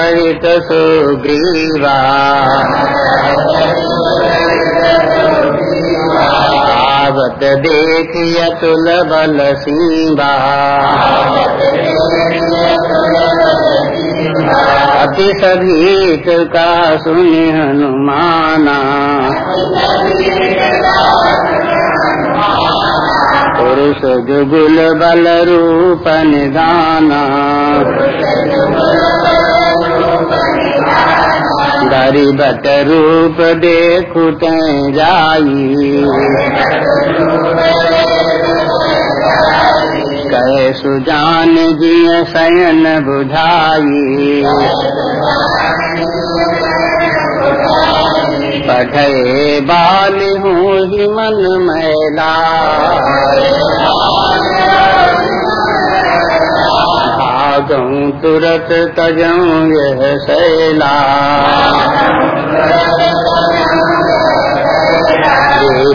सहित सुग्रीवा आवत देखिय तुल बल सीबा अति सभीत का सुनि हनुमाना। पुरुष जुगुल बल रूप निदाना। गरीबत रूप देखु देखुत जाई। कहे सुजान जिय शयन बुझाई। पढ़े बाल हूँ ही मन मैला। भागूं तुरत तजऊं यह शैला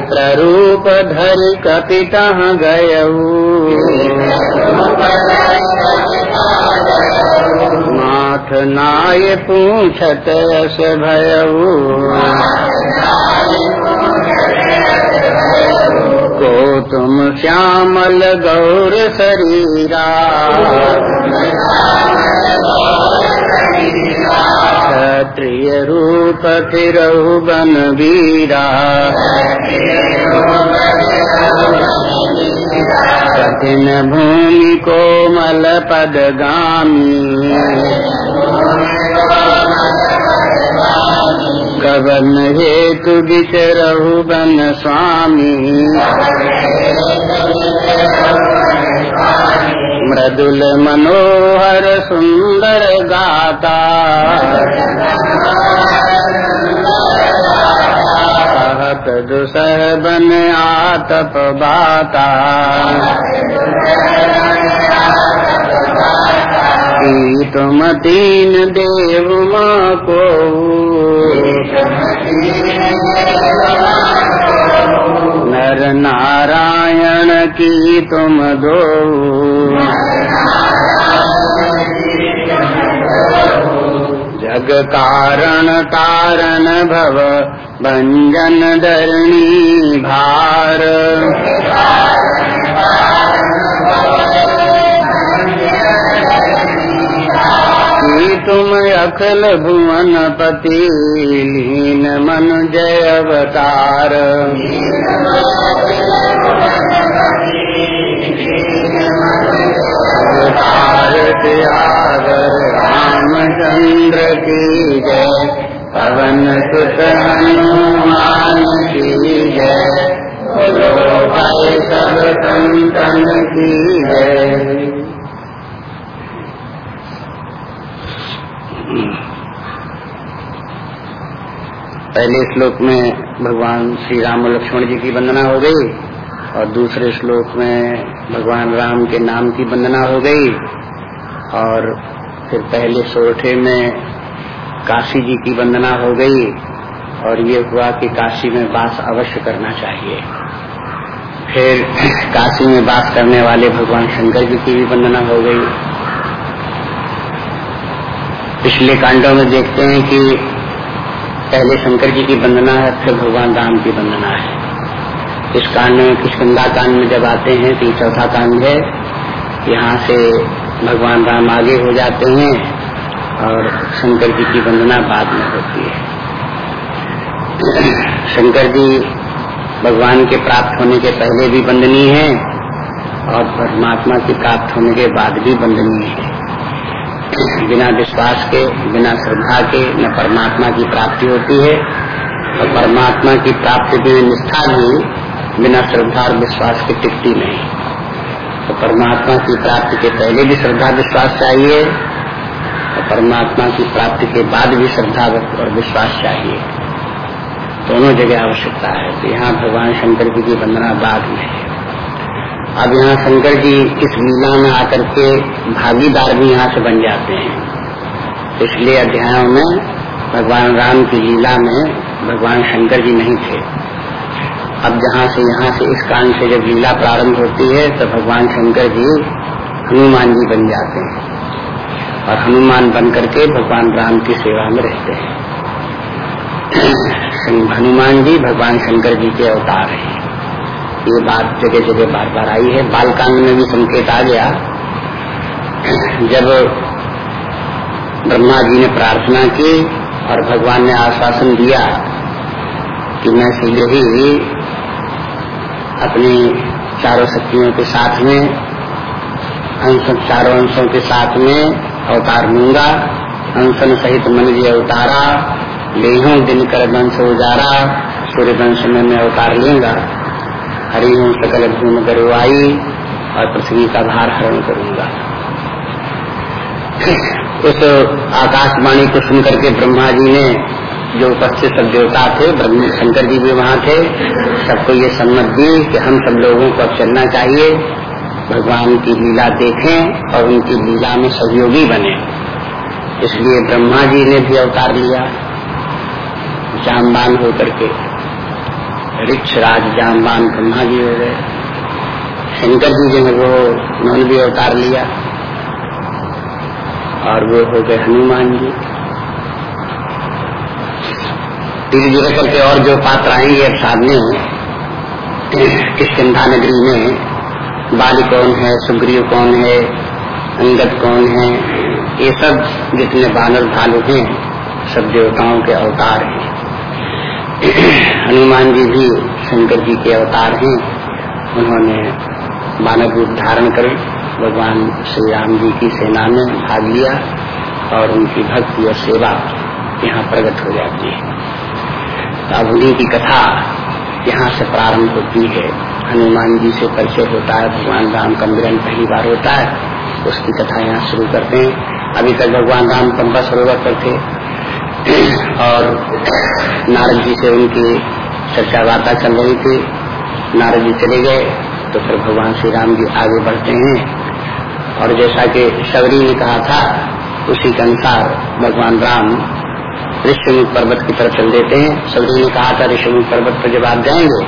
प्ररूप धर कपिता गयऊ। माथ नाय पूछत भयऊ। को तुम श्यामल गौर शरीरा। क्षत्रिय रूप फिर बन वीरा। कठिन भूमि कोमल पद गामी कवन हेतु विचरहु बन स्वामी। मृदुल मनोहर सुंदर गाता। कहत दुसह बन आतप बाता। की तुम तीन देव माँ को नर नारायण की तुम दो। जग कारण कारण भव भंजन धरणी भार। तुम अखिल भुवन पति, लीन मन जय अवतार। रामचंद्र की जय, पवन सुत हनुमान की जय। सब संतन की जय। पहले श्लोक में भगवान श्री राम और लक्ष्मण जी की वंदना हो गई और दूसरे श्लोक में भगवान राम के नाम की वंदना हो गई और फिर पहले सोठे में काशी जी की वंदना हो गई और ये हुआ कि काशी में वास अवश्य करना चाहिए। फिर काशी में वास करने वाले भगवान शंकर जी की भी वंदना हो गई। पिछले कांडों में देखते हैं कि पहले शंकर जी की वंदना है, फिर भगवान राम की वंदना है। इस कांड में किशकंदा कांड में जब आते हैं तो चौथा कांड है, यहाँ से भगवान राम आगे हो जाते हैं और शंकर जी की वंदना बाद में होती है। शंकर जी भगवान के प्राप्त होने के पहले भी वंदनीय है और परमात्मा की प्राप्त होने के बाद भी वंदनीय है। बिना विश्वास के, बिना श्रद्धा के न परमात्मा की प्राप्ति होती है। और परमात्मा की प्राप्ति की निष्ठा भी बिना श्रद्धा और विश्वास के टिकती नहीं। तो परमात्मा की प्राप्ति के पहले भी श्रद्धा, विश्वास चाहिए और परमात्मा की प्राप्ति के बाद भी श्रद्धा और विश्वास चाहिए। दोनों जगह आवश्यकता है। तो यहाँ भगवान शंकर जी की वंदना बाद में है। अब यहाँ शंकर जी इस लीला में आकर के भागीदार भी यहाँ से बन जाते हैं। पिछले अध्यायों में भगवान राम की लीला में भगवान शंकर जी नहीं थे। अब जहाँ से यहाँ से इस कांड से जब लीला प्रारंभ होती है तो भगवान शंकर जी हनुमान जी बन जाते हैं। और हनुमान बन करके भगवान राम की सेवा में रहते हैं। हनुमान जी भगवान शंकर जी के अवतार हैं। ये बात जगह जगह बार बार आई है। बालकांड में भी संकेत आ गया। जब ब्रह्मा जी ने प्रार्थना की और भगवान ने आश्वासन दिया कि मैं शीघ्र ही अपनी चारों शक्तियों के साथ में, अंश चारों अंशों के साथ में अवतार लूँगा। अंशन सहित मन जी अवतारा, लेहू दिन कर वंश उजारा, सूर्य वंश में मैं अवतार लूँगा। हरी हूँ, सकल भूम गरुआई और पृथ्वी का भार हरण करूँगा। उस आकाशवाणी को सुनकर के ब्रह्मा जी ने जो उपस्थित सब देवता थे, ब्रह्म शंकर जी भी वहाँ थे, सबको ये सम्मत दी कि हम सब लोगों को अब चलना चाहिए। भगवान की लीला देखें और उनकी लीला में सहयोगी बने। इसलिए ब्रह्मा जी ने भी अवतार लिया। जामबान होकर के। रिक्ष राज जामबान ब्रह्मा जी हो गए। शंकर जी जो है वो उन्होंने भी अवतार लिया। और वो हो गए हनुमान जी। धीरे धीरे करके और जो पात्र आएँगे अब सामने किसकिधा नगरी में बाली कौन है, सुग्रीव कौन है, अंगद कौन है, ये सब जितने बानर भालू हैं, सब देवताओं के अवतार हैं। हनुमान जी भी शंकर जी के अवतार हैं। उन्होंने मानव रूप धारण कर भगवान श्री राम जी की सेना में भाग लिया और उनकी भक्ति और सेवा यहाँ प्रकट हो जाती है। अब उन्हीं की कथा यहाँ से प्रारंभ होती है। हनुमान जी से परिचय होता है, भगवान राम का मिलन पहली बार होता है, उसकी कथा यहाँ शुरू करते हैं। अभी तक भगवान राम पंपा सरोवर पर थे और नारद जी से उनकी चर्चा वार्ता चल रही थी। नारद जी चले गए तो फिर भगवान श्री राम जी आगे बढ़ते हैं। और जैसा कि शबरी ने कहा था, उसी के अनुसार भगवान राम ऋषिमुख पर्वत की तरफ़ चल देते हैं। सब्री ने कहा था, ऋषिमुख पर्वत पर जब आप जाएँगे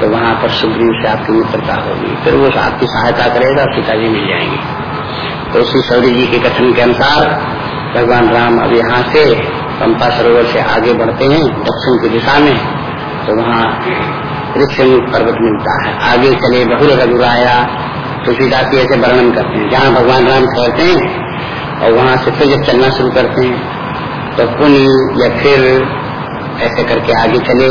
तो वहाँ पर सुग्रीव से आपकी मित्रता होगी। फिर वो आपकी सहायता करेगा सीता जी मिल जाएँगे। तो उसी सौरी जी के कथन के अनुसार भगवान राम अब यहाँ से पंपा सरोवर से आगे बढ़ते हैं, दक्षिण की दिशा में तो वहाँ ऋषिमुख पर्वत मिलता है। आगे चले बहुर रघुराया, तुलसीदास जी ऐसे वर्णन करते हैं। जहाँ भगवान राम ठहरते हैं, और वहाँ से फिर जब चलना शुरू करते हैं तो पुण्य या फिर ऐसे करके आगे चले,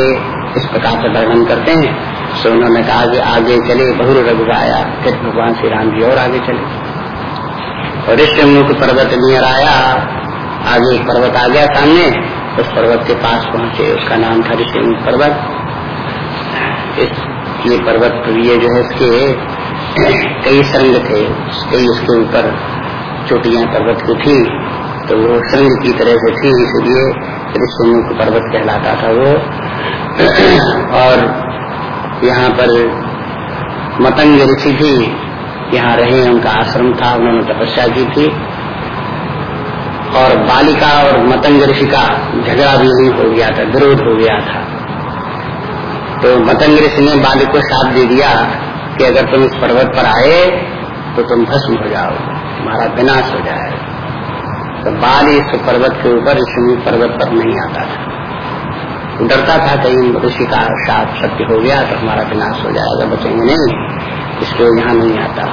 इस प्रकार से वर्णन करते हैं। सो उन्होंने कहा कि आगे चले बहुर रघुराया, फिर भगवान श्री राम जी और आगे चले। और ऋषि मुख पर्वत नियर आया आगे एक पर्वत आ गया सामने, उस पर्वत के पास पहुँचे, उसका नाम था ऋषि पर्वत। इस, ये पर्वत ये जो है, इसके कई संग थे, कई उसके ऊपर चोटियाँ पर्वत की थी तो वो संग की तरह से थी, इसलिए ऋषिमुख पर्वत कहलाता था वो। और यहाँ पर मतंग ऋषि भी यहाँ रहे, उनका आश्रम था, उन्होंने तपस्या की थी। और बालिका और मतंग ऋषि का झगड़ा भी हो गया था, विरोध हो गया था। तो मतंग ऋषि ने बालिक को साथ दे दिया कि अगर तुम इस पर्वत पर आए तो तुम भस्म हो जाओ, तुम्हारा विनाश हो जाएगा तो बाल इस पर्वत के ऊपर ऋषि पर्वत पर नहीं आता था। डरता था कहीं ऋषि का साथ सत्य हो गया तो हमारा विनाश हो जाएगा, बचेंगे नहीं, इसलिए यहाँ नहीं आता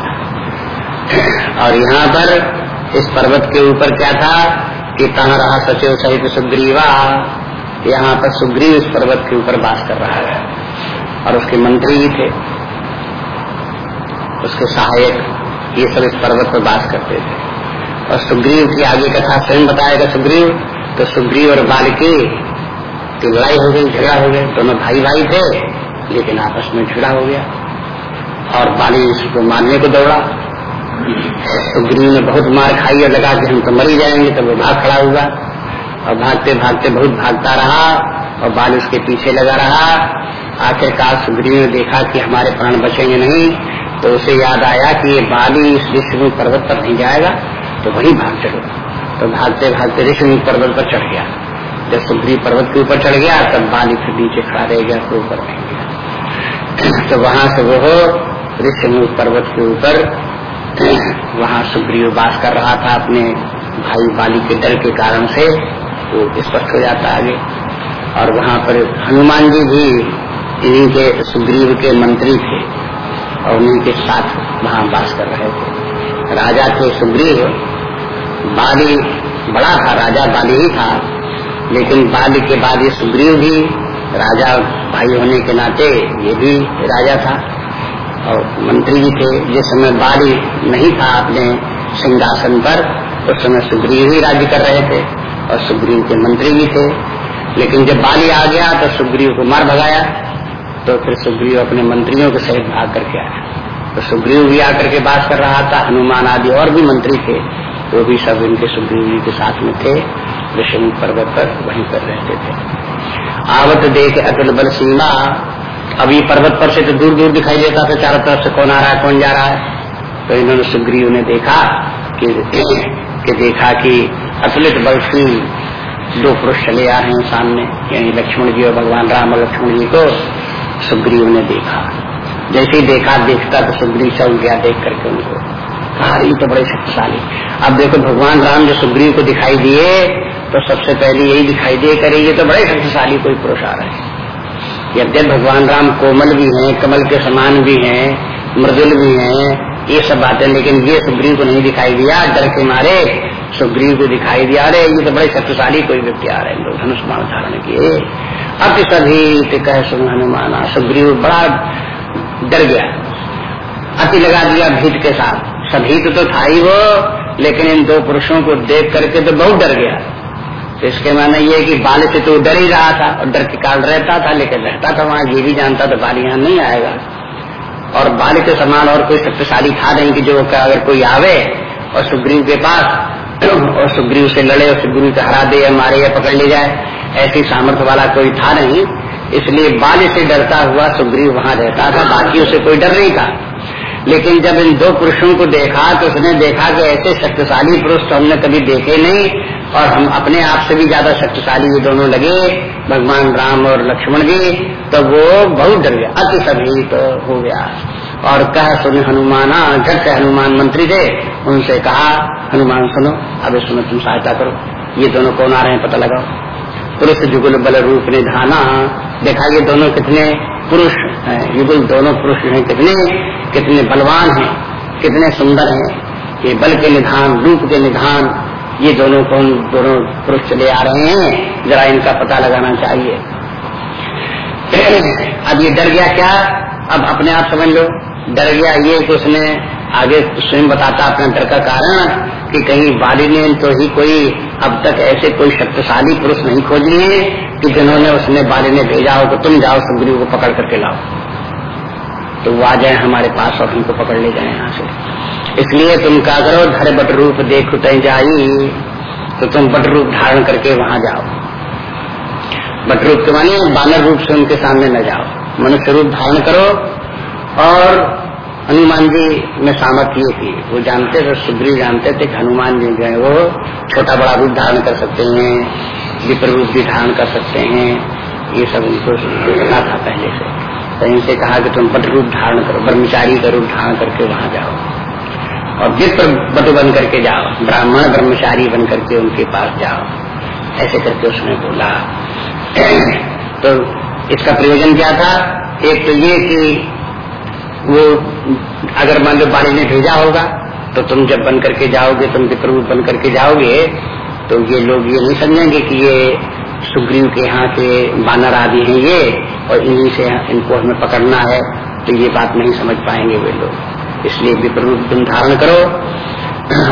और यहाँ पर इस पर्वत के ऊपर क्या था कि कहा रहा सचिव सहित सुग्रीवा। यहाँ पर सुग्रीव इस पर्वत के ऊपर बास कर रहा है। और उसके मंत्री भी थे। उसके सहायक ये सब इस पर्वत पर बास करते थे। और सुग्रीव की आगे कथा स्वयं बताएगा सुग्रीव तो सुग्रीव और बालिकी की लड़ाई हो गई, झगड़ा हो गया। दोनों भाई भाई थे, लेकिन आपस में झगड़ा हो गया। और बाली उसको मारने को दौड़ा। सुग्रीव ने बहुत मार खाई और लगा कि हम तो मर ही जाएँगे तो वो भाग खड़ा हुआ। और भागते भागते बहुत भागता रहा और बाल उसके पीछे लगा रहा। आखिरकार सुग्रीव ने देखा कि हमारे प्राण बचेंगे नहीं तो उसे याद आया कि ये बाली इस ऋषि पर्वत पर नहीं जाएगा तो वही भाग चलो तो भागते भागते ऋषि पर्वत पर चढ़ गया। जब सुग्रीव पर्वत के ऊपर चढ़ गया, तब बाली फिर नीचे खड़ा रह गया तो ऊपर नहीं गया। तो वहाँ से वो ऋषि पर्वत के ऊपर वहाँ सुग्रीव वास कर रहा था अपने भाई बाली के डर के कारण से, वो स्पष्ट हो जाता आगे। और वहाँ पर हनुमान जी भी इन्हीं के सुग्रीव के मंत्री थे और उन्हीं के साथ वहाँ वास कर रहे थे। राजा थे सुग्रीव। बाली बड़ा था, राजा बाली ही था। लेकिन बाली के बाद ये सुग्रीव भी राजा भाई होने के नाते ये भी राजा था। और मंत्री भी थे जिस समय बाली नहीं था अपने सिंहासन पर, उस समय सुग्रीव ही राज्य कर रहे थे और सुग्रीव के मंत्री भी थे। लेकिन जब बाली आ गया तो सुग्रीव को मार भगाया तो फिर सुग्रीव अपने मंत्रियों के सहित भाग करके आया। तो सुग्रीव भी आकर के बात कर रहा था, हनुमान आदि और भी मंत्री थे, वो भी सब इनके सुग्रीव जी के साथ में थे ऋषि पर्वत पर वहीं पर रहते थे। आवत देख अतुल बल सीमा अब ये पर्वत पर से तो दूर दूर दिखाई देता था चारों तरफ़ से कौन आ रहा है कौन जा रहा है। तो इन्होंने सुग्रीव ने देखा कि, कि देखा कि अतुलित बल सिंह दो पुरुष चले आ रहे हैं सामने यानी लक्ष्मण जी और भगवान राम और लक्ष्मण जी को सुग्रीव ने देखा। जैसे ही देखा देखता तो सुग्रीव चल गया देख करके उनको। कहा तो बड़े शक्तिशाली। अब देखो भगवान राम जो सुग्रीव को दिखाई दिए तो सबसे पहले यही दिखाई दे करे ये तो बड़े शक्तिशाली कोई पुरुष आ रहे हैं। यद्यप भगवान राम कोमल भी हैं, कमल के समान भी हैं, मृदुल भी हैं, ये सब बातें, लेकिन ये सुग्रीव को नहीं दिखाई दिया, डर के मारे सुग्रीव को दिखाई दिया। अरे, ये तो बड़े शक्तिशाली कोई व्यक्ति आ रहे हैं, लोग धनुष बाण धारण किए। अति सभी कह सुन हनुमाना सुग्रीव बड़ा डर गया। अति लगा दिया भीत के साथ। सभीत तो था ही वो, लेकिन इन दो पुरुषों को देख करके तो बहुत डर गया। तो इसके माने ये कि बाल से तो डर ही रहा था, और डर के काल रहता था, लेकिन रहता था वहाँ, ये भी जानता था, बाल यहाँ नहीं आएगा। और बाल के समान और कोई शक्तिशाली था नहीं कि जो अगर कोई आवे और सुग्रीव के पास, और सुग्रीव से लड़े, और सुग्रीव से हरा दे या मारे या पकड़ ले जाए, ऐसी सामर्थ्य वाला कोई था नहीं। इसलिए बाल से डरता हुआ सुग्रीव वहाँ रहता था बाकी उसे कोई डर नहीं था। लेकिन जब इन दो पुरुषों को देखा तो उसने देखा कि ऐसे शक्तिशाली पुरुष तो हमने कभी देखे नहीं और हम अपने आप से भी ज़्यादा शक्तिशाली ये दोनों लगे, भगवान राम और लक्ष्मण जी तो वो बहुत डर गया अति सभी तो हो गया। और कह सुन हनुमाना झट से हनुमान मंत्री थे उनसे कहा, हनुमान सुनो, अब इसमें तुम सहायता करो। ये दोनों कौन आ रहे हैं पता लगाओ। पुरुष जुगुल बल रूप ने धाना देखा ये दोनों कितने पुरुष हैं, युगुल दोनों पुरुष हैं, कितने कितने बलवान हैं, कितने सुंदर हैं। ये बल के निधान, रूप के निधान ये दोनों कौन, दोनों पुरुष चले आ रहे हैं, जरा इनका पता लगाना चाहिए। अब ये डर गया क्या? अब अपने आप समझ लो। डर गया ये कि उसने आगे स्वयं बताता अपने डर का कारण कि कहीं बाली ने तो ही कोई अब तक ऐसे कोई शक्तिशाली पुरुष नहीं खोज लिए कि जिन्होंने उसने बाली ने भेजा हो कि तुम जाओ, सुग्रीव को पकड़ करके लाओ। तो वो आ जाए हमारे पास और हमको पकड़ ले जाए यहाँ से। इसलिए तुम क्या करो? धर बट रूप देख तय जाई। तो तुम बट रूप धारण करके वहाँ जाओ। बट रूप के मानी बानर रूप से उनके सामने न जाओ। मनुष्य रूप धारण करो और हनुमान जी में सामर्थ्य थी। वो जानते थे, सुग्रीव जानते थे कि हनुमान जी जो है वो छोटा बड़ा रूप धारण कर सकते हैं, विपर रूप भी धारण कर सकते हैं। ये सब उनको पता था पहले से। तो इनसे कहा कि तुम बट रूप धारण करो, ब्रह्मचारी का रूप धारण करके वहाँ जाओ। और विप्र बन करके जाओ, ब्राह्मण ब्रह्मचारी बन करके उनके पास जाओ। ऐसे करके उसने बोला। तो इसका प्रयोजन क्या था? एक तो ये कि वो अगर मान लो बाली ने भेजा होगा तो तुम जब बन करके जाओगे, तुम विप्रभु बन करके जाओगे तो ये लोग ये नहीं समझेंगे कि ये सुग्रीव के यहाँ के बानर आदि हैं ये, और इन्हीं से इनको हमें पकड़ना है तो ये बात नहीं समझ पाएँगे वे लोग। इसलिए विप्ररूप तुम धारण करो।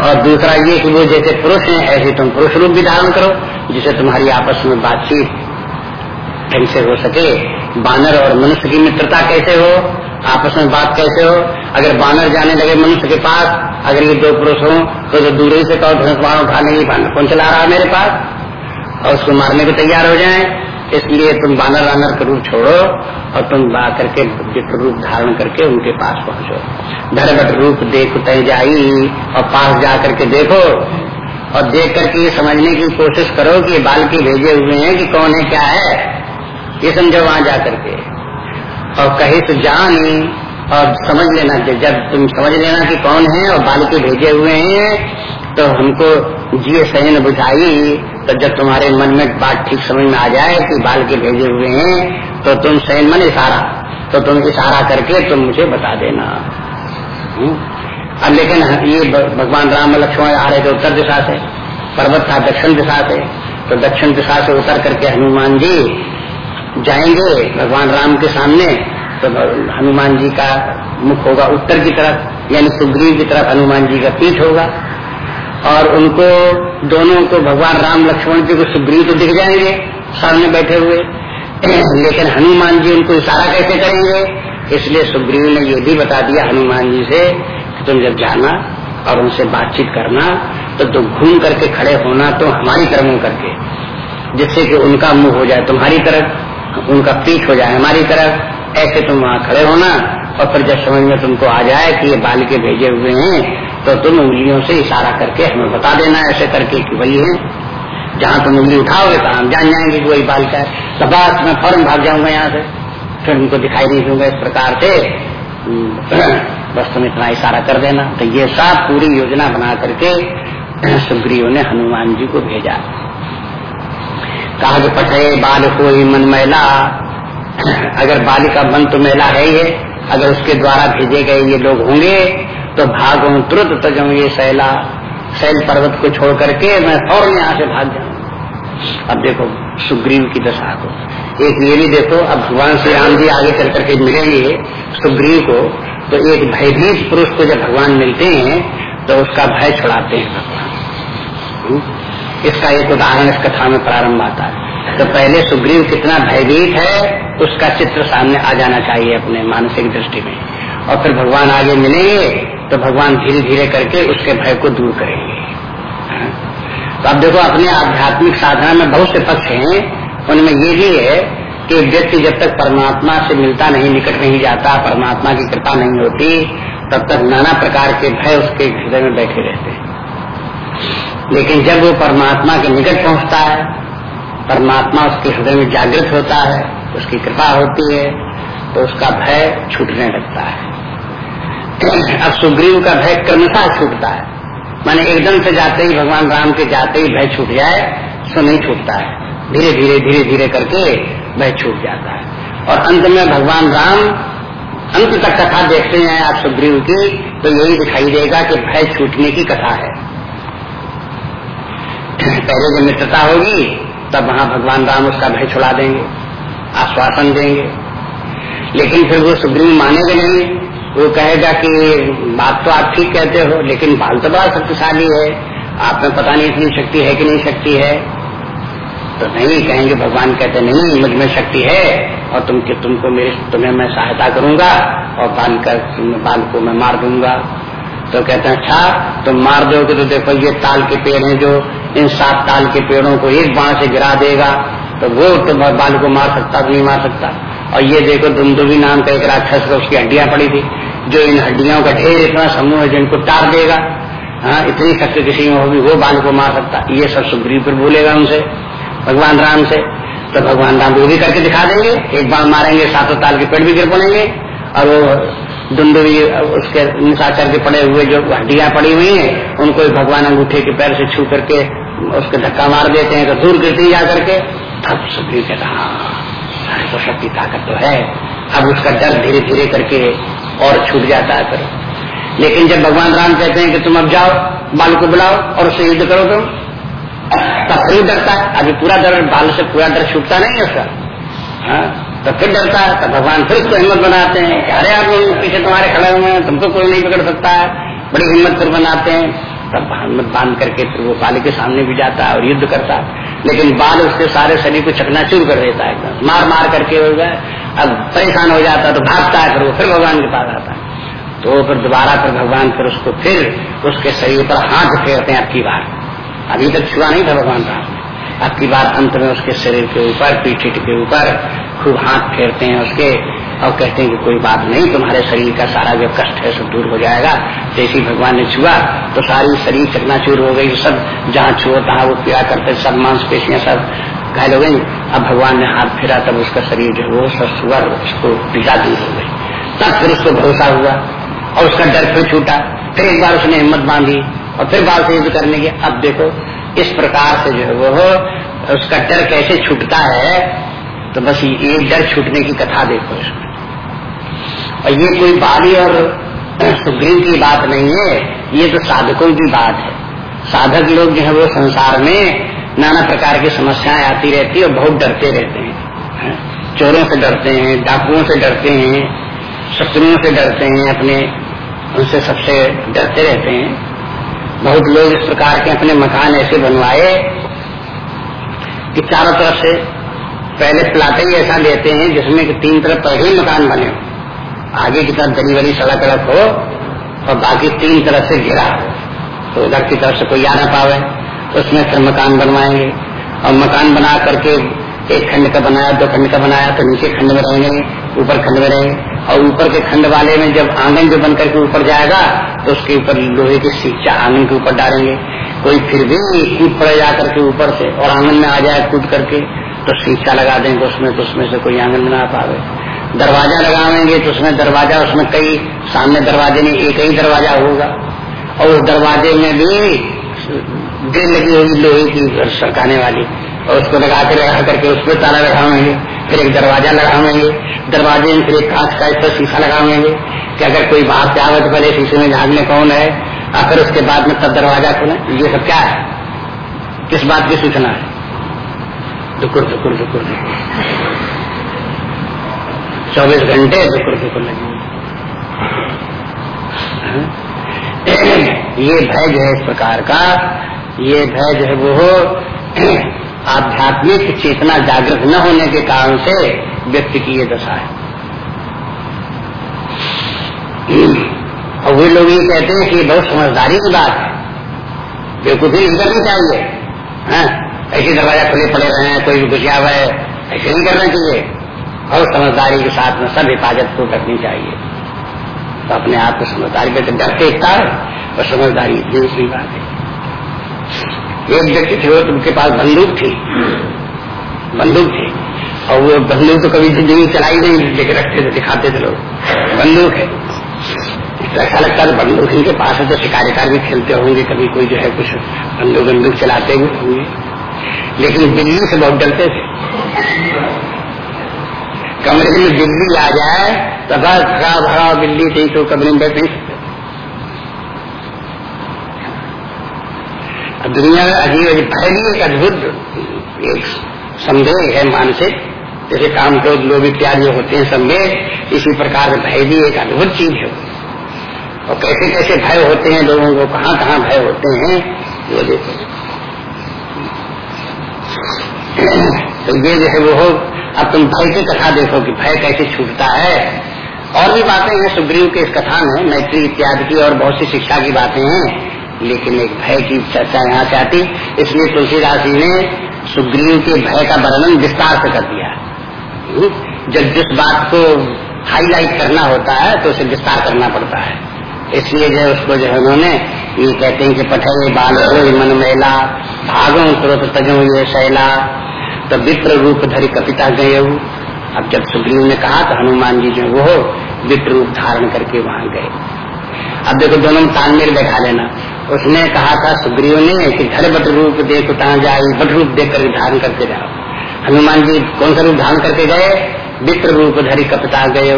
और दूसरा ये कि वो जैसे पुरुष हैं ऐसे तुम पुरुष रूप भी धारण करो जिसे तुम्हारी आपस में बातचीत ढंग से हो सके। बानर और मनुष्य की मित्रता कैसे हो? आपस में बात कैसे हो? अगर बानर जाने लगे मनुष्य के पास अगर ये दो पुरुष हो तो, दूर ही से कहो धनुष लेंगे बानर कौन चला रहा है मेरे पास? और उसको मारने को तैयार हो जाए। इसलिए तुम बानर वानर का रूप छोड़ो और तुम बा करके विप्र रूप धारण करके उनके पास पहुंचो। धरबट रूप देख, तय जाई और पास जा करके देखो। और देख करके ये समझने की कोशिश करो कि बाल के भेजे हुए हैं कि कौन है, क्या है। ये समझो वहाँ जा करके। और कहे तो जान और समझ लेना जब तुम समझ लेना कि कौन है और बाल के भेजे हुए हैं तो हमको जिये सही न बुझाई तो जब तुम्हारे मन में बात ठीक समझ में आ जाए कि बाल के भेजे हुए हैं तो तुम सही मन इशारा तो तुम इशारा करके तुम मुझे बता देना। हम्म? अब लेकिन ये भगवान राम लक्ष्मण आ रहे थे उत्तर दिशा से, पर्वत था दक्षिण दिशा से। तो दक्षिण दिशा से उतर करके हनुमान जी जाएँगे भगवान राम के सामने तो हनुमान जी का मुख होगा उत्तर की तरफ़, यानी सुग्रीव की तरफ़ हनुमान जी का पीठ होगा। और उनको दोनों को भगवान राम, लक्ष्मण जी को सुग्रीव तो दिख जाएँगे, सामने बैठे हुए। लेकिन हनुमान जी उनको इशारा कैसे करेंगे? इसलिए सुग्रीव ने ये भी बता दिया हनुमान जी से कि तुम जब जाना और उनसे बातचीत करना तो तुम घूम करके खड़े होना तो हमारी तरफ़ मुँह करके, जिससे कि उनका मुँह हो जाए तुम्हारी तरफ़, उनका पीठ हो जाए हमारी तरफ़, ऐसे तुम वहाँ खड़े होना और फिर जब समझ में तुमको आ जाए कि ये बाल के भेजे हुए हैं तो तुम उंगलियों से इशारा करके हमें बता देना ऐसे करके कि वही है। जहाँ तुम उंगली उठाओगे तो हम जान जाएँगे कि वही बालिका है तो बस मैं फ़ौरन भाग जाऊँगा यहाँ से। फिर उनको दिखाई नहीं दूँगा इस प्रकार से। बस तुम इतना इशारा कर देना। तो ये सब पूरी योजना बना करके सुग्रीव ने हनुमान जी को भेजा। कहा पठे बाल को मन मैला। अगर बालिका मन तो मैला है ही है अगर उसके द्वारा भेजे गए ये लोग होंगे तो भागो तुरंत तजो ये शैला शैल पर्वत को छोड़ करके मैं फ़ौरन यहाँ से भाग जाऊँ। अब देखो, सुग्रीव की दशा को। एक ये भी देखो, अब भगवान श्री राम जी आगे चल करके मिलेंगे सुग्रीव को तो एक भयभीत पुरुष को जब भगवान मिलते हैं तो उसका भय छुड़ाते हैं भगवान। हम्म? इसका एक उदाहरण इस कथा में प्रारंभ आता है। तो पहले सुग्रीव कितना भयभीत है, उसका चित्र सामने आ जाना चाहिए अपने मानसिक दृष्टि में। और फिर भगवान आगे मिलेंगे तो भगवान धीरे धीरे करके उसके भय को दूर करेंगे। तो अब देखो, अपने आध्यात्मिक साधना में बहुत से पक्ष हैं, उनमें ये भी है कि व्यक्ति जब तक परमात्मा से मिलता नहीं, निकट नहीं जाता, परमात्मा की कृपा नहीं होती, तब तक नाना प्रकार के भय उसके हृदय में बैठे रहते हैं। लेकिन जब वो परमात्मा के निकट पहुँचता है, परमात्मा उसके हृदय में जागृत होता है, उसकी कृपा होती है तो उसका भय छूटने लगता है। अब सुग्रीव का भय क्रमशः छूटता है। माने एकदम से जाते ही भगवान राम के जाते ही भय छूट जाए, सो नहीं छूटता है। धीरे धीरे धीरे धीरे करके भय छूट जाता है। और अंत में भगवान राम अंत तक कथा देखते हैं आप सुग्रीव की तो यही दिखाई देगा कि भय छूटने की कथा है। पहले जब मित्रता होगी, तब वहाँ भगवान राम उसका भय छुड़ा देंगे, आश्वासन देंगे। लेकिन फिर वो सुग्रीव मानेगा नहीं। वो कहेगा कि बात तो आप ठीक कहते हो, लेकिन बाल तो बड़ा शक्तिशाली है। आप में पता नहीं इतनी शक्ति है कि नहीं शक्ति है। तो नहीं कहेंगे, भगवान कहते नहीं, मुझमें शक्ति है, और तुम कि तुमको मेरे, तुम्हें मैं सहायता करूँगा, और बाल कर, बाल को मैं मार दूँगा। तो कहते हैं अच्छा तुम मार दोगे तो देखो, ये ताल के पेड़ हैं जो, इन सात ताल के पेड़ों को एक बाण से गिरा देगा। तो वो तुम बाल को मार सकता तो नहीं मार सकता। और ये देखो दुमदुबी नाम का एक राक्षस का उसकी हड्डियाँ पड़ी थी, जो इन हड्डियों का ढेर इतना समूह है जिनको टार देगा। हाँ इतनी शक्ति किसी में होगी, वो बाल को मार सकता। ये सब सुग्रीव पर बोलेगा उनसे, भगवान राम से। तो भगवान राम वो भी करके दिखा देंगे, एक बार मारेंगे, सातों ताल के पेड़ भी गिर पड़ेंगे, और वो दुंदुबी उसके निशाचर के पड़े हुए जो हड्डियाँ पड़ी हुई हैं, उनको भगवान अंगूठे के पैर से छू करके उसके धक्का मार देते हैं तो दूर गिरती जा करके, तब सुग्रीव कहता हाँ तो शक्ति ताकत तो है। अब उसका डर धीरे धीरे करके और छूट जाता है फिर। लेकिन जब भगवान राम कहते हैं कि तुम अब जाओ, बाल को बुलाओ और उससे युद्ध करो तुम, तब फिर डरता है। अभी पूरा डर, बाल से पूरा डर छूटता नहीं है उसका? तो फिर डरता है। तो भगवान फिर उसको हिम्मत बनाते हैं कि अरे आप पीछे तुम्हारे खड़े हुए हैं, तुमको कोई नहीं पकड़ सकता है। बड़ी हिम्मत फिर बनाते हैं। तब हिम्मत बाँध करके फिर वो बाल के सामने भी जाता है और युद्ध करता है। लेकिन बाल उसके सारे शरीर को चकनाचूर कर देता है एकदम। मार मार करके हो गए अब परेशान हो जाता है तो भागता है फिर वो, फिर भगवान के पास आता है। तो फिर दोबारा फिर भगवान फिर उसको फिर उसके शरीर पर हाथ फेरते हैं आपकी बार। अभी तक छुआ नहीं था भगवान राम। अब की बार अंत में उसके शरीर के ऊपर, पीठ के ऊपर खूब हाथ फेरते हैं उसके। और कहते हैं कि कोई बात नहीं, तुम्हारे शरीर का सारा जो कष्ट है सब दूर हो जाएगा। जैसे भगवान ने छुआ तो सारी शरीर चकनाचूर हो गई, सब जहाँ छुओ तहाँ वो पीड़ा करते, सब मांसपेशियाँ सब घायल हो गई। अब भगवान ने हाथ फिरा, तब उसका शरीर जो वो सब सुअर उसको पीड़ा दूर हो गई। तब फिर उसको भरोसा हुआ और उसका डर फिर छूटा। फिर एक बार उसने हिम्मत बांधी और फिर बाल से युद्ध करने की अब देखो, इस प्रकार से जो है वो उसका डर कैसे छूटता है तो बस ये डर छूटने की कथा देखो इसमें। और ये कोई बाली और सुग्रीव की बात नहीं है, ये तो साधकों की बात है। साधक लोग जो है वो संसार में नाना प्रकार की समस्याएँ आती रहती है और बहुत डरते रहते हैं। चोरों से डरते हैं, डाकुओं से डरते हैं, शत्रुओं से डरते हैं, अपने, उनसे सबसे डरते रहते हैं। बहुत लोग इस प्रकार के अपने मकान ऐसे बनवाए कि चारों तरफ़ से पहले प्लाटे ही ऐसा देते हैं जिसमें कि तीन तरफ़ पर ही मकान बने हो। आगे की तरफ़ दरी वरी सड़क अड़क हो, और बाकी तीन तरफ़ से घिरा। हो तो उधर की तरफ़ से कोई आ ना पावे, उसमें फिर मकान बनवाएँगे। और मकान बना करके एक खंड का बनाया, दो खंड का बनाया तो नीचे खंड में रहेंगे, ऊपर खंड में रहेंगे। और ऊपर के खंड वाले में जब आँगन जो बनकर के ऊपर जाएगा तो उसके ऊपर लोहे की सीचा आँगन के ऊपर डालेंगे। कोई फिर भी कूद पड़े जा करके ऊपर से और आँगन में आ जाए कूद करके तो सीचा लगा देंगे, उसमें तो उसमें से कोई आँगन बना पावे। दरवाज़ा लगावेंगे तो उसमें दरवाज़ा, उसमें कई, सामने दरवाजे में एक ही दरवाज़ा होगा। और उस दरवाजे में भी ड्रिल लगी होगी लोहे की सरकाने वाली। और उसको लगा के लगा करके उस पर ताला लगावेंगे फिर एक दरवाज़ा लगावेंगे दरवाजे में फिर एक कांच का इस शीशा लगावेंगे कि अगर कोई बात आवे तो पहले शीशे में झागने कौन है? फिर उसके बाद में तब दरवाज़ा खुले। ये सब क्या है? किस बात की सूचना है? दुकुर दुकुर दुकुर दुकुर। चौबीस घंटे दुख दुख लगे ये भय जो है इस प्रकार का, ये भय जो है वो आध्यात्मिक चेतना जागृत न होने के कारण से व्यक्ति की ये दशा है। और वे लोग ये कहते हैं कि ये बहुत समझदारी की बात है। बेवकूफ़ी नहीं करनी चाहिए? ऐसे दरवाज़ा खुले पड़े रहे हैं, कोई भी घुसिया हुआ है, ऐसे नहीं करना चाहिए। और समझदारी के साथ में सब हिफाजत को रखनी चाहिए। तो अपने आप को समझदारी पे तो डर इतना और समझदारी इतनी दूसरी बात है। एक व्यक्ति थे तो उनके पास बंदूक थी। बंदूक थी। और वो बंदूक तो कभी ज़िंदगी चलाई नहीं, लेके रखते थे, दिखाते थे लोग। बंदूक है। तो ऐसा लगता है बंदूक इनके पास है तो शिकारिकार भी खेलते होंगे, कभी कोई जो है कुछ बंदूक बंदूक चलाते हुए होंगे। लेकिन बिल्ली से बहुत डरते थे। कमरे में बिल्ली आ जाए तो बस भरा भरा बिल्ली थी तो कमरे में बैठ नहीं दुनिया में अजीब भय भी एक अद्भुत, एक संदेह है मानसिक जैसे काम क्रोध लोग इत्यादि होते हैं संदेह इसी प्रकार भय भी एक अद्भुत चीज़ है। और कैसे कैसे भय होते हैं लोगों को, कहाँ कहाँ भय होते हैं, वो देखो। तो ये जो है वो अब तुम भय की कथा देखो कि भय कैसे छूटता है। और भी बातें हैं, सुग्रीव के इस कथा में, मैत्री इत्यादि की और बहुत सी शिक्षा की बातें हैं। लेकिन एक भय की चर्चा यहाँ से आती इसलिए तुलसीदास जी ने सुग्रीव के भय का वर्णन विस्तार से कर दिया। हम्म? जब जिस बात को हाईलाइट करना होता है तो उसे विस्तार करना पड़ता है। इसलिए जो उसको जो उन्होंने ये कहते हैं कि पठे बाल मन मेला, भागो तुरंत तजो ये शैला तो विप्र रूप धरी कपिता गए गए अब जब सुग्रीव ने कहा तो हनुमान जी जो वो विप्र रूप धारण करके वहाँ गए। अब देखो दोनों तालमेल बैठा लेना। उसने कहा था, सुग्रीव ने कि घर बट रूप देख कहा जाए, बट रूप देख कर धारण करके जाओ। हनुमान जी कौन सा रूप धारण करके गए? विप्र रूप धरी कपिता गए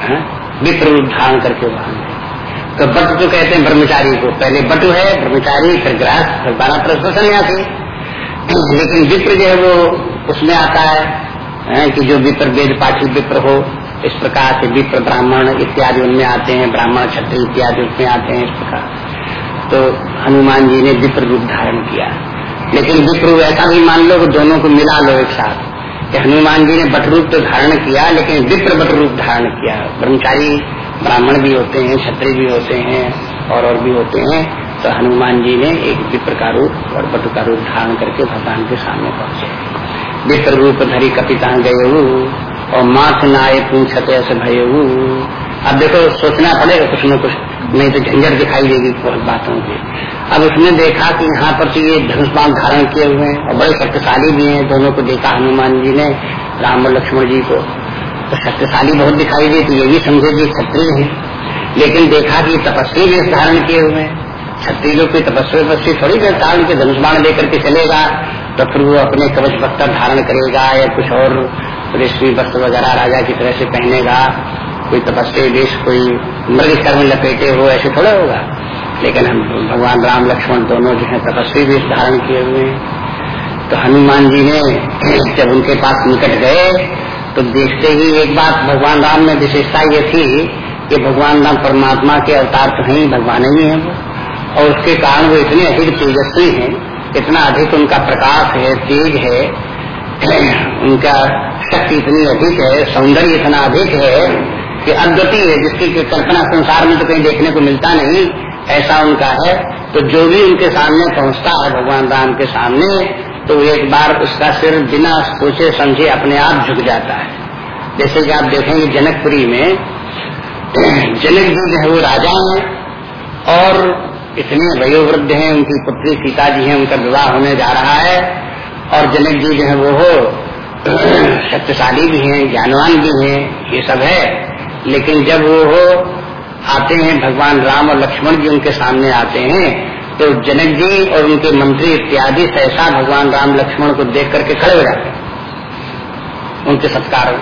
हाँ? विप्र रूप धारण करके वहाँ गए। तो बट तो कहते हैं ब्रह्मचारी को, पहले बटु है, ब्रह्मचारी, फिर ग्रास फिर बारह प्रश्न सन्यासी। लेकिन विप्र जो है वो उसमें आता है, है कि जो विप्र वेद पाठी विप्र हो इस प्रकार से विप्र ब्राह्मण इत्यादि उनमें आते हैं ब्राह्मण क्षत्रिय इत्यादि उसमें आते हैं इस प्रकार। तो हनुमान जी ने विप्र रूप धारण किया। लेकिन विप्र ऐसा भी मान लो दोनों को मिला लो एक साथ कि हनुमान जी ने बट रूप तो धारण किया लेकिन विप्र बट रूप धारण किया। ब्रह्मचारी ब्राह्मण भी होते हैं क्षत्रिय भी होते हैं और और भी होते हैं तो हनुमान जी ने एक विप्र का रूप और बटु का रूप धारण करके भगवान के सामने पहुँचे। विप्र रूप धरी कपिता गए और माथ नाये पूछते ऐसे भय अब देखो, सोचना पड़ेगा कुछ न कुछ, नहीं तो झंझट दिखाई देगी बहुत बातों की। अब उसने देखा कि यहाँ पर तो ये धनुष धारण किए हुए हैं और बड़े शक्तिशाली भी हैं। दोनों को देखा हनुमान जी ने, राम और लक्ष्मण जी को। तो शक्तिशाली बहुत दिखाई दी तो ये भी समझे कि क्षत्रिय है। लेकिन देखा कि तपस्वी भी धारण किए हुए हैं। क्षत्रिय जो कोई तपस्वी तपस्वी थोड़ी देर धारण के धनुष बाण लेकर के चलेगा तो फिर वो अपने कवच पत्थर धारण करेगा या कुछ और ऋषि वस्त्र वगैरह राजा की तरह से पहनेगा। कोई तपस्वी देश, कोई मृग कर्म लपेटे हो ऐसे थोड़ा होगा। लेकिन हम भगवान राम, लक्ष्मण दोनों जो है तपस्वी भी धारण किए हुए तो हनुमान जी ने जब उनके पास निकट गए तो देखते ही एक बात भगवान राम में विशेषता ये थी कि भगवान राम परमात्मा के अवतार तो हैं, भगवान ही है वो। और उसके कारण वो इतने अधिक तेजस्वी हैं, इतना अधिक उनका प्रकाश है, तेज है, उनका शक्ति इतनी अधिक है, सौंदर्य इतना अधिक है कि अद्वती है जिसकी कल्पना संसार में तो कहीं देखने को मिलता नहीं, ऐसा उनका है। तो जो भी उनके सामने पहुँचता है भगवान राम के सामने तो एक बार उसका सिर बिना सोचे समझे अपने आप झुक जाता है। जैसे कि आप देखेंगे जनकपुरी में, जनक जी जो है वो राजा है, और इतने वयोवृद्ध हैं, उनकी पुत्री सीता जी हैं, उनका विवाह होने जा रहा है। और जनक जी जो है, वो हो, शक्तिशाली भी हैं, ज्ञानवान भी हैं, ये सब है। लेकिन जब वो हो, आते हैं, भगवान राम और लक्ष्मण जी उनके सामने आते हैं तो जनक जी और उनके मंत्री इत्यादि सहसा भगवान राम, लक्ष्मण को देख करके खड़े हो जाते उनके सत्कार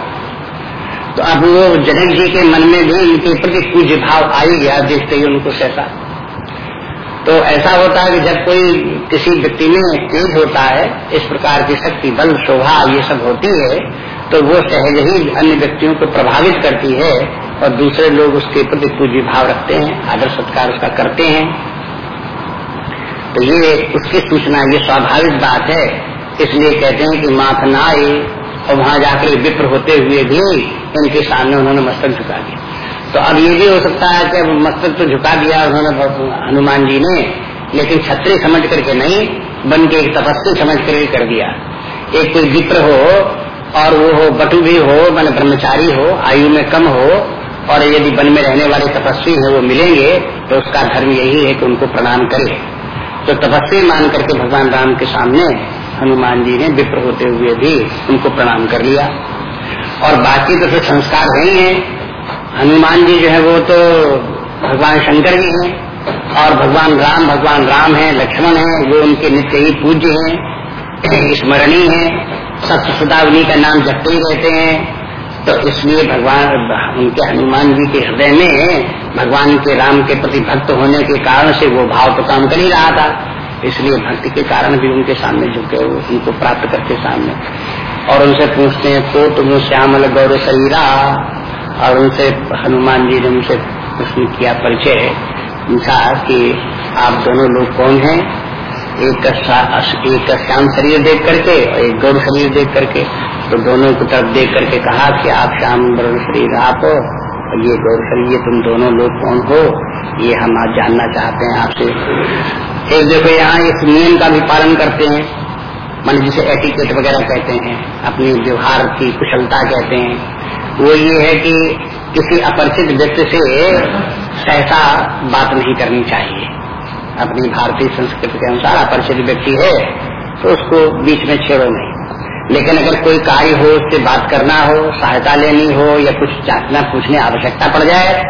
तो अब वो जनक जी के मन में भी उनके प्रति पूज्य भाव आ ही गया, देखते ही उनको सहसा। तो ऐसा होता है कि जब कोई किसी व्यक्ति में तेज होता है, इस प्रकार की शक्ति, बल, शोभा, ये सब होती है तो वो सहज ही अन्य व्यक्तियों को प्रभावित करती है और दूसरे लोग उसके प्रति पूज्य भाव रखते हैं, आदर सत्कार उसका करते हैं। तो ये उसकी सूचना, ये स्वाभाविक बात है। इसलिए कहते हैं कि माथ ना आए और वहाँ जाकर विप्र होते हुए भी इनके सामने उन्होंने मस्तक झुका दिया। तो अब ये भी हो सकता है कि मस्तक तो झुका दिया उन्होंने हनुमान जी ने, लेकिन छत्री समझ करके नहीं, बन के एक तपस्वी समझ करके कर दिया। एक कोई विप्र हो, और वो हो, बटु भी हो, मान ब्रह्मचारी हो, आयु में कम हो, और यदि वन में रहने वाले तपस्वी है, वो मिलेंगे तो उसका धर्म यही है कि उनको प्रणाम करे। तो तपस्वी मान करके भगवान राम के सामने हनुमान जी ने विप्र होते हुए भी उनको प्रणाम कर लिया। और बाकी तो फिर संस्कार नहीं है। हनुमान जी जो है वो तो भगवान शंकर जी हैं और भगवान राम भगवान राम है, लक्ष्मण है, वो उनके नित्य ही पूज्य हैं, स्मरणीय है सत्य सदा का नाम जपते ही रहते हैं। तो इसलिए भगवान, उनके हनुमान जी के हृदय में भगवान के राम के प्रति भक्त होने के कारण से वो भाव तो काम कर ही रहा था। इसलिए भक्ति के कारण भी उनके सामने झुके हुए, उनको प्राप्त करके सामने। और उनसे पूछते हैं तो तुम श्यामल गौर शरीरा और उनसे हनुमान जी ने उनसे प्रश्न किया परिचय पूछा कि आप दोनों लोग कौन हैं? एक एक श्याम शरीर देख करके और एक गौर शरीर देख करके। तो दोनों की तरफ़ देख करके कहा कि आप श्याम गौर शरीर आप हो और ये गौर शरीर, ये तुम दोनों लोग कौन हो? ये हम आज जानना चाहते हैं आपसे। एक देखो यहाँ इस नियम का भी पालन करते हैं। मान जिसे एटिकेट वगैरह कहते हैं, अपनी व्यवहार की कुशलता कहते हैं। वो ये है कि किसी अपरिचित व्यक्ति से सहसा बात नहीं करनी चाहिए। अपनी भारतीय संस्कृति के अनुसार अपरिचित व्यक्ति है तो उसको बीच में छेड़ो नहीं। लेकिन अगर कोई कार्य हो, उससे बात करना हो, सहायता लेनी हो, या कुछ जांचना पूछने आवश्यकता पड़ जाए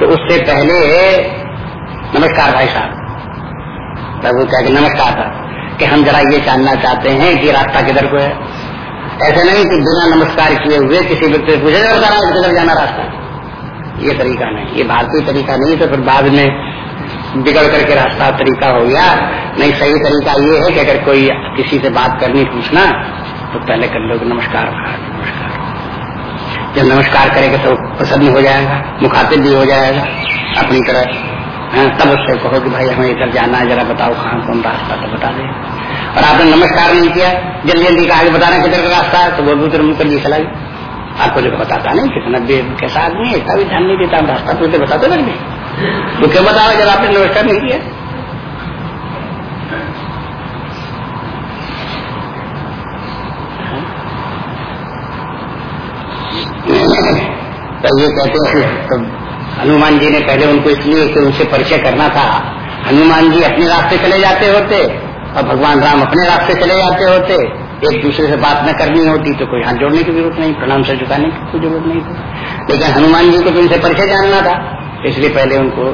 तो उससे पहले नमस्कार भाई साहब। प्रभु कह नमस्कार। था कि हम जरा ये जानना चाहते हैं कि रास्ता किधर को है? ऐसे नहीं कि बिना नमस्कार किए हुए किसी व्यक्ति से पूछे जाना रास्ता। ये तरीका नहीं ये भारतीय तरीका नहीं तो फिर बाद में बिगड़ करके रास्ता तरीका हो गया। नहीं सही तरीका ये है कि अगर कोई किसी से बात करनी पूछना तो पहले कर लो नमस्कार नमस्कार। जब नमस्कार करेंगे तो प्रसन्न हो जाएगा मुखातिब भी हो जाएगा अपनी तरह। हाँ, हाँ, तब उससे कहो कि भाई हमें इधर जाना है, जरा बताओ कहाँ, कौन रास्ता तो बता दे। और आपने नमस्कार नहीं किया, जल्दी जल्दी कहा बता बताना किधर का रास्ता है तो वो भी उधर मुकर जी चला आपको जो बताता नहीं कितना कैसा आदमी है, इतना भी ध्यान नहीं देता रास्ता पूछते बता दो लड़के तो क्या बताओ, जब आपने नमस्कार नहीं किया? हाँ। तो ये कहते हैं तो हनुमान जी ने पहले उनको इसलिए कि उनसे परिचय करना था। हनुमान जी अपने रास्ते चले जाते होते और भगवान राम अपने रास्ते चले जाते होते। एक दूसरे से बात न करनी होती तो कोई हाथ जोड़ने की ज़रूरत नहीं, प्रणाम से झुकाने की कोई ज़रूरत नहीं थी। लेकिन हनुमान जी को तो उनसे परिचय जानना था। इसलिए पहले उनको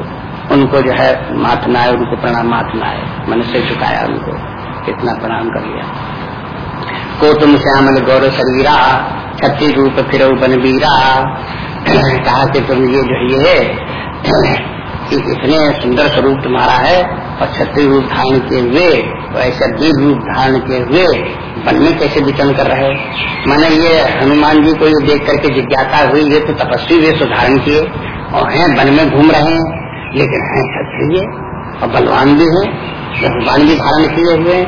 उनको जो है माथना है उनको प्रणाम माथना है मन से झुकाया उनको, इतना प्रणाम कर लिया। को तुम श्यामल गौरव शरीरा छत्तीस रूप फिर बनबीरा कहा कि तुम ये जो ये है, कि इतने सुंदर स्वरूप तुम्हारा है, और छत्री रूप धारण के हुए, और ऐसे दीर्घ रूप धारण के हुए, वन में कैसे विचरण कर रहे मैंने ये हनुमान जी को ये देख करके जिज्ञासा हुई, ये तो तपस्वी वे सुधारण किए, और हैं, वन में घूम रहे हैं, लेकिन हैं क्षत्रिय, और बलवान भी है, भगवान भी धारण किए हुए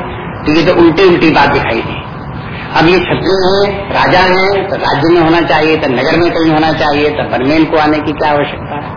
तो ये तो उल्टी उल्टी बात दिखाई दी। अब ये क्षत्रिय है, राजा है तो राज्य में होना चाहिए तो नगर में कहीं होना चाहिए तो वन को आने की क्या आवश्यकता